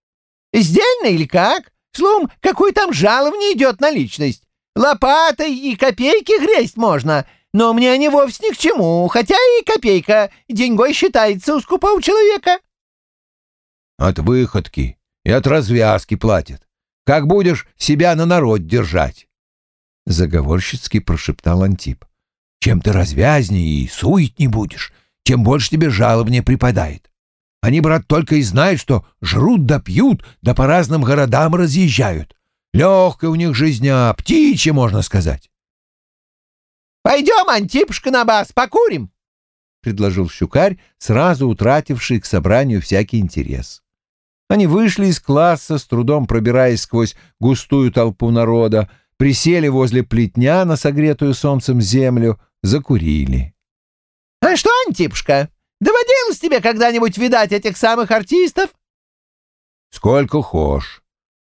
Сдельно или как? Словом, какой там жалование идет на личность? Лопатой и копейки грезть можно, но мне они вовсе ни к чему, хотя и копейка деньгой считается у скупого человека. От выходки и от развязки платят. Как будешь себя на народ держать? Заговорщицки прошептал Антип. Чем ты развязней и сует не будешь, тем больше тебе жалобнее припадает. Они, брат, только и знают, что жрут да пьют, да по разным городам разъезжают. Легкая у них жизня, птичья, можно сказать. «Пойдем, Антипушка, на бас, покурим!» — предложил щукарь, сразу утративший к собранию всякий интерес. Они вышли из класса, с трудом пробираясь сквозь густую толпу народа, присели возле плетня на согретую солнцем землю, закурили. «А что, Антипушка, доводилось тебе когда-нибудь видать этих самых артистов?» «Сколько хошь.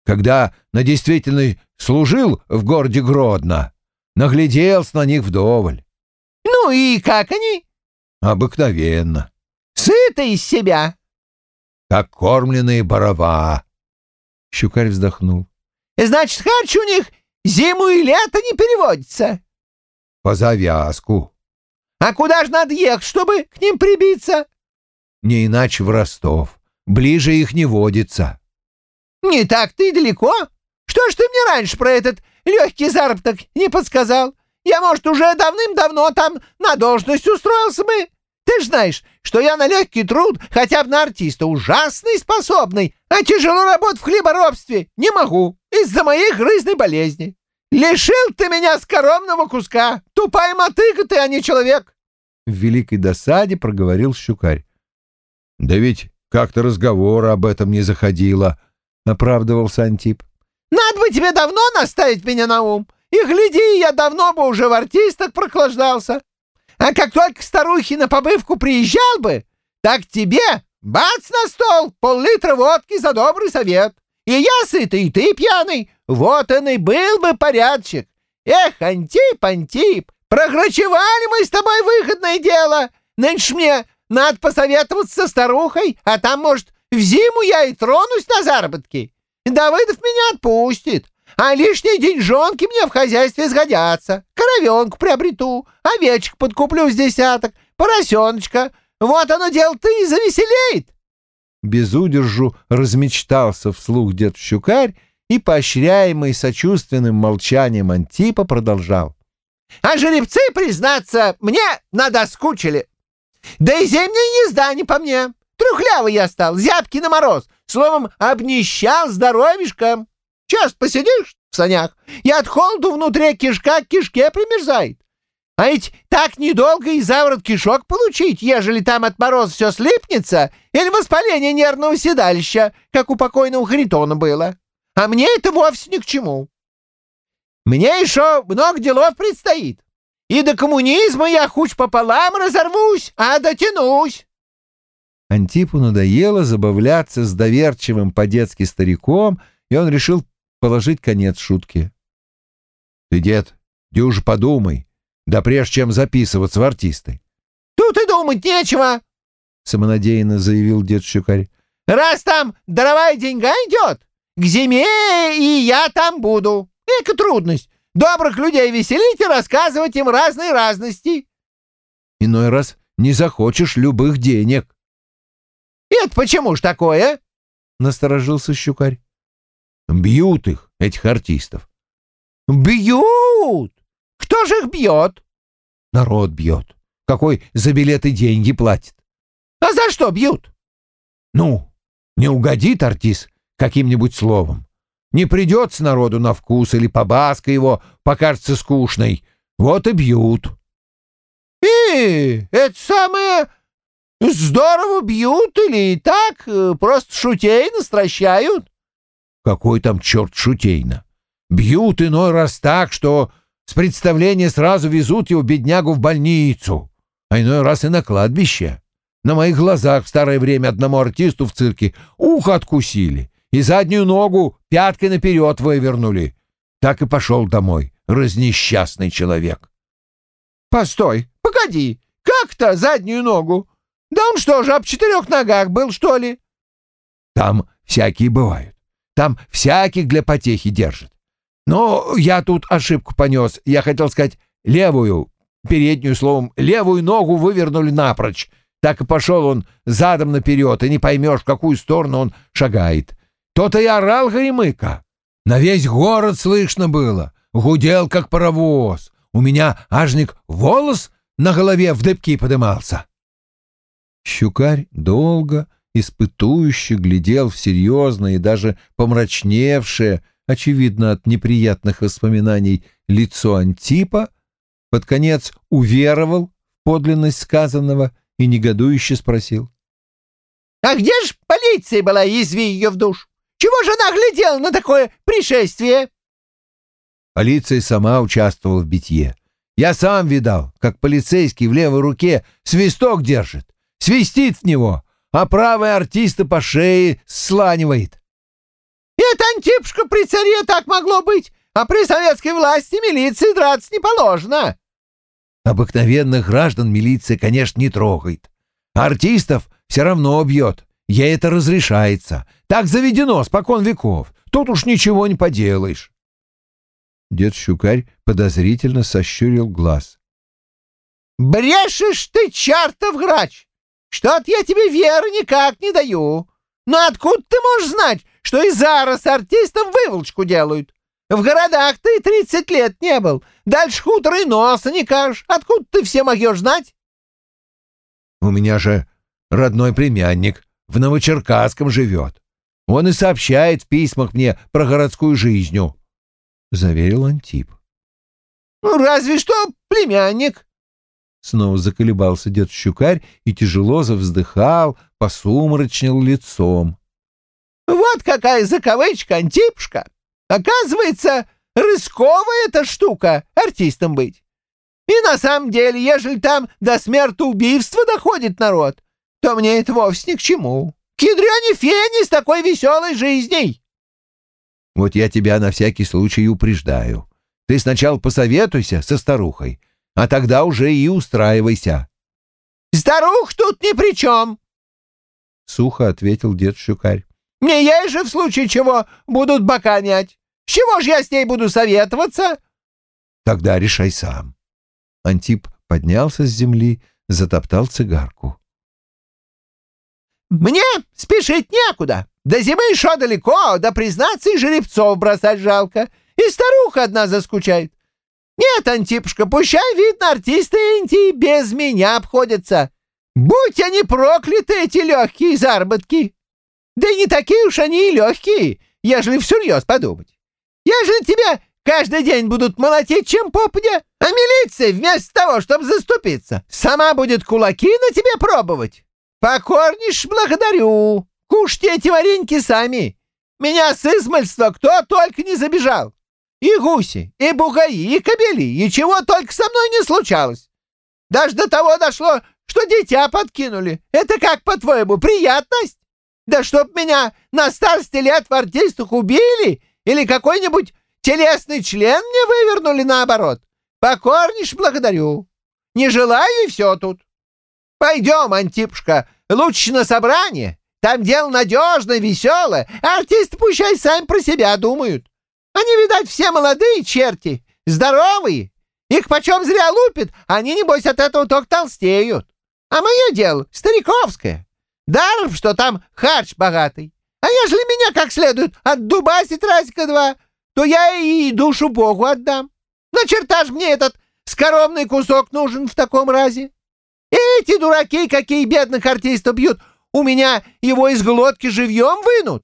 Когда на действительно служил в городе Гродно, нагляделся на них вдоволь». «Ну и как они?» «Обыкновенно». «Сыты из себя?» «Как кормленные барова». Щукарь вздохнул. «Значит, харч у них зиму и лето не переводится?» «По завязку». А куда же надо ехать, чтобы к ним прибиться? Не иначе в Ростов. Ближе их не водится. Не так ты далеко. Что ж ты мне раньше про этот легкий заработок не подсказал? Я, может, уже давным-давно там на должность устроился бы. Ты ж знаешь, что я на легкий труд, хотя бы на артиста, ужасный способный, а тяжело работать в хлеборобстве не могу из-за моей грызной болезни. Лишил ты меня скоромного куска! Тупая мотыга ты, а не человек!» В великой досаде проговорил щукарь. «Да ведь как-то разговора об этом не заходило», — оправдывался Антип. «Надо бы тебе давно наставить меня на ум, и, гляди, я давно бы уже в артистах прохлаждался. А как только старухи на побывку приезжал бы, так тебе бац на стол пол-литра водки за добрый совет. И я сытый, и ты пьяный, вот он и был бы порядчик. Эх, Антип, Антип, програчевали мы с тобой выходное дело. Нынче мне надо посоветоваться со старухой, а там, может, в зиму я и тронусь на заработки. Давыдов меня отпустит, а лишние деньжонки мне в хозяйстве сгодятся. Коровенку приобрету, овечек подкуплю с десяток, поросеночка. Вот оно дело-то и завеселеет. Без удержу размечтался вслух дед Щукарь и, поощряемый сочувственным молчанием Антипа, продолжал. А жеребцы, признаться, мне надоскучили. Да и зимняя езда не по мне. Трухлявый я стал, зябкий на мороз. Словом, обнищал здоровишком. Часто посидишь в санях, и от холоду внутри кишка к кишке примерзает. А ведь так недолго и заворот кишок получить, ежели там от мороза все слипнется, или воспаление нервного седалища, как у покойного Харитона было. А мне это вовсе ни к чему. Мне еще много делов предстоит. И до коммунизма я хоть пополам разорвусь, а дотянусь. Антипу надоело забавляться с доверчивым по-детски стариком, и он решил положить конец шутке. — Ты, дед, дюж подумай, да прежде чем записываться в артисты. — Тут и думать нечего, — самонадеянно заявил дед Щукарь. — Раз там даровая деньга идет, к зиме и я там буду. Эка трудность. Добрых людей веселить и рассказывать им разные разности. — Иной раз не захочешь любых денег. — Это почему ж такое? — насторожился Щукарь. — Бьют их, этих артистов. — Бьют! Кто же их бьет? — Народ бьет. Какой за билеты деньги платит. — А за что бьют? — Ну, не угодит артист каким-нибудь словом. Не придется народу на вкус или побаска его покажется скучной. Вот и бьют. — И, это самое Здорово бьют или и так, э, просто шутейно стращают? Какой там черт шутейно? Бьют иной раз так, что с представления сразу везут его беднягу в больницу, а иной раз и на кладбище. На моих глазах в старое время одному артисту в цирке ухо откусили и заднюю ногу пяткой наперед вывернули. Так и пошел домой, разнесчастный человек. — Постой, погоди, как-то заднюю ногу? Да он что же, об четырех ногах был, что ли? Там всякие бывают. Там всяких для потехи держат. Но я тут ошибку понес. Я хотел сказать левую, переднюю словом, левую ногу вывернули напрочь. Так и пошел он задом наперед, и не поймешь, в какую сторону он шагает. То-то и орал Горемыка. На весь город слышно было. Гудел, как паровоз. У меня ажник волос на голове в дыбки подымался. Щукарь долго, испытующе глядел в серьезное и даже помрачневшее, очевидно, от неприятных воспоминаний, лицо Антипа, под конец уверовал в подлинность сказанного и негодующе спросил. — А где ж полиция была, изви ее в душ? Чего же она глядела на такое пришествие? Полиция сама участвовала в битье. Я сам видал, как полицейский в левой руке свисток держит свистит в него, а правый артиста по шее сланивает. Это Антипушка при царе так могло быть, а при советской власти милиции драться не положено. Обыкновенных граждан милиция, конечно, не трогает. Артистов все равно бьет. Ей это разрешается. Так заведено, спокон веков. Тут уж ничего не поделаешь. Дед Щукарь подозрительно сощурил глаз. «Брешешь ты, чертов грач! Что-то я тебе веры никак не даю. Но откуда ты можешь знать, что и зараз артистам выволочку делают? В городах ты тридцать лет не был. Дальше хутора и носа не кажешь. Откуда ты все могешь знать? У меня же родной племянник в Новочеркасском живет. Он и сообщает в письмах мне про городскую жизнь, — заверил Антип. — Ну, разве что племянник. Снова заколебался дед Щукарь и тяжело завздыхал, посумрачнил лицом. «Вот какая закавычка, Антипушка! Оказывается, рысковая эта штука артистом быть. И на самом деле, ежели там до смертоубийства доходит народ, то мне это вовсе ни к чему. К ядрёне фени с такой веселой жизней!» Вот я тебя на всякий случай упреждаю. Ты сначала посоветуйся со старухой, а тогда уже и устраивайся. Старух тут ни при чем, — сухо ответил дед Щукарь. Мне ей же в случае чего будут бока мять. С чего же я с ней буду советоваться? Тогда решай сам. Антип поднялся с земли, затоптал цигарку. Мне спешить некуда. До зимы еще далеко, да признаться и жеребцов бросать жалко. И старуха одна заскучает. Нет, Антипушка, пущай, видно, артисты Интии без меня обходятся. Будь они прокляты, эти легкие заработки. Да и не такие уж они и легкие, ежели всерьез подумать. Ежели тебя каждый день будут молотить чем попадя, а милиция вместо того, чтобы заступиться, сама будет кулаки на тебе пробовать. Покорнейш благодарю. Кушайте эти вареньки сами. Меня с измальства кто только не забежал. И гуси, и бугаи, и кобели, и чего только со мной не случалось. Даже до того дошло, что дитя подкинули. Это как, по-твоему, приятность? Да чтоб меня на старости лет в артистах убили или какой-нибудь телесный член мне вывернули наоборот. Покорнейш благодарю. Не желаю и все тут. Пойдем, Антипушка, лучше на собрание. Там дело надежное, веселое, а артисты пущай сами про себя думают. Они, видать, все молодые черти, здоровые. Их почем зря лупит, они, небось, от этого только толстеют. А мое дело стариковское. Даром, что там харч богатый. А ежели меня как следует отдубасить разика-два, то я и душу Богу отдам. На черта ж мне этот скоромный кусок нужен в таком разе. Эти дураки, какие бедных артистов бьют, у меня его из глотки живьем вынут.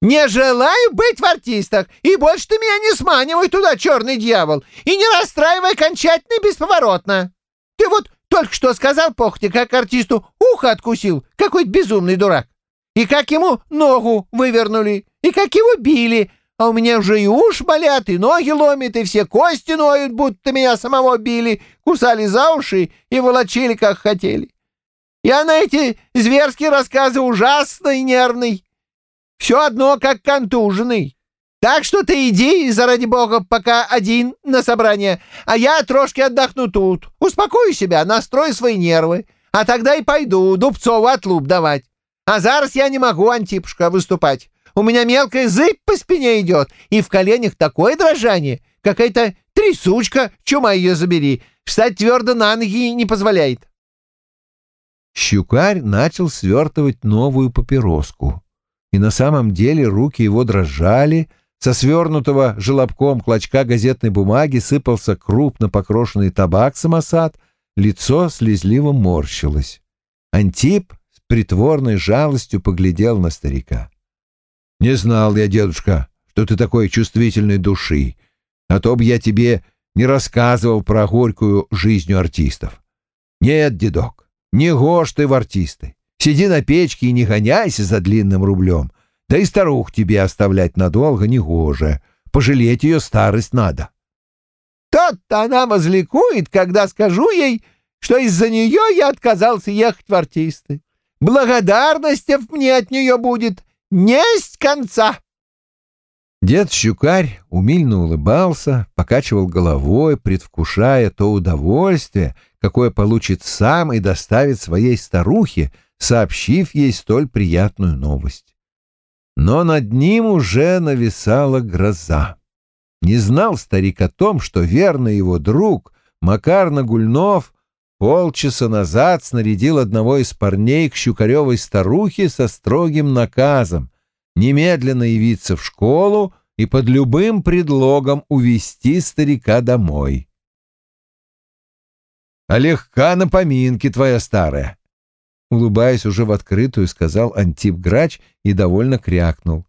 Не желаю быть в артистах, и больше ты меня не сманивай туда, черный дьявол, и не расстраивай окончательно и бесповоротно. Ты вот только что сказал Похте, как артисту ухо откусил, какой-то безумный дурак. И как ему ногу вывернули, и как его били, а у меня уже и уши болят, и ноги ломят, и все кости ноют, будто меня самого били, кусали за уши и волочили, как хотели. Я на эти зверские рассказы ужасный нервный. Все одно, как контуженный. Так что ты иди, заради бога, пока один на собрание, а я трошки отдохну тут. Успокою себя, настрою свои нервы, а тогда и пойду Дубцову отлуп давать. А зараз я не могу, Антипушка, выступать. У меня мелкая зыбь по спине идет, и в коленях такое дрожание, какая-то трясучка, чума ее забери, встать твердо на ноги не позволяет. Щукарь начал свертывать новую папироску и на самом деле руки его дрожали, со свернутого желобком клочка газетной бумаги сыпался крупно покрошенный табак самосад, лицо слезливо морщилось. Антип с притворной жалостью поглядел на старика. «Не знал я, дедушка, что ты такой чувствительной души, а то б я тебе не рассказывал про горькую жизнь артистов. Нет, дедок, не гож ты в артисты. Сиди на печке и не гоняйся за длинным рублем. Да и старух тебе оставлять надолго не гоже. Пожалеть ее старость надо. Тот-то она возликует, когда скажу ей, что из-за нее я отказался ехать в артисты. Благодарности мне от нее будет несть конца. Дед Щукарь умильно улыбался, покачивал головой, предвкушая то удовольствие, какое получит сам и доставит своей старухе, сообщив ей столь приятную новость. Но над ним уже нависала гроза. Не знал старик о том, что верный его друг Макар Нагульнов полчаса назад снарядил одного из парней к щукаревой старухе со строгим наказом немедленно явиться в школу и под любым предлогом увести старика домой. «А легка на поминки твоя старая», улыбаясь уже в открытую, сказал Антип Грач и довольно крякнул.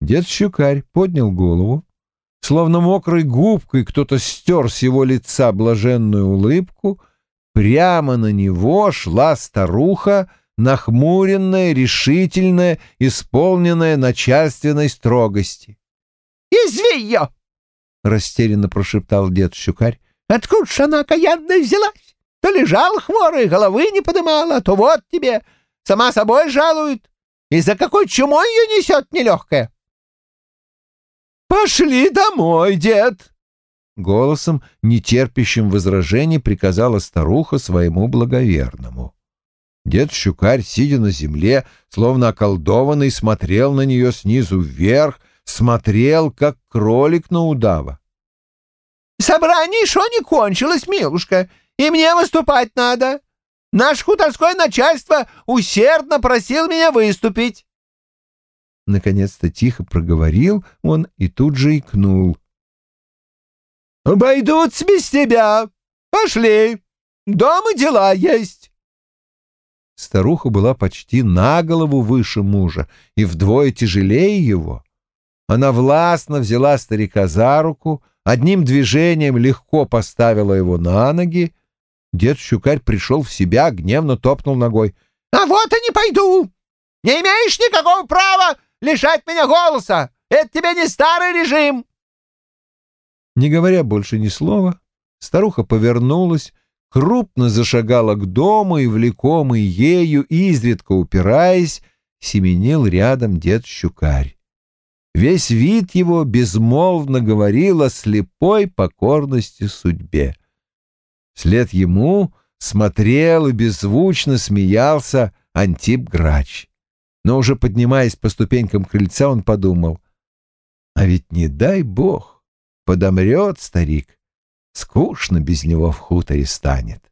Дед Щукарь поднял голову. Словно мокрой губкой кто-то стер с его лица блаженную улыбку. Прямо на него шла старуха, нахмуренная, решительная, исполненная начальственной строгости. «Изви ее!» — растерянно прошептал дед Щукарь. «Откуда ж она окаянная взялась?» То лежал хворый, головы не подымала, то вот тебе, сама собой жалует. И за какой чумой ее несет нелегкая? Пошли домой, дед!» Голосом, нетерпящим возражений, приказала старуха своему благоверному. Дед Щукарь, сидя на земле, словно околдованный, смотрел на нее снизу вверх, смотрел, как кролик на удава. «Собрание еще не кончилось, милушка, и мне выступать надо. Наше хуторское начальство усердно просил меня выступить». Наконец-то тихо проговорил он и тут же икнул. «Обойдутся без тебя. Пошли. Дома дела есть». Старуха была почти на голову выше мужа и вдвое тяжелее его. Она властно взяла старика за руку, одним движением легко поставила его на ноги. Дед Щукарь пришел в себя, гневно топнул ногой. «А вот и не пойду! Не имеешь никакого права лишать меня голоса! Это тебе не старый режим!» Не говоря больше ни слова, старуха повернулась, крупно зашагала к дому и, влекомый ею, изредка упираясь, семенил рядом дед Щукарь. Весь вид его безмолвно говорил о слепой покорности судьбе. Вслед ему смотрел и беззвучно смеялся Антип Грач. Но уже поднимаясь по ступенькам крыльца, он подумал, а ведь не дай бог, подомрет старик, скучно без него в хуторе станет.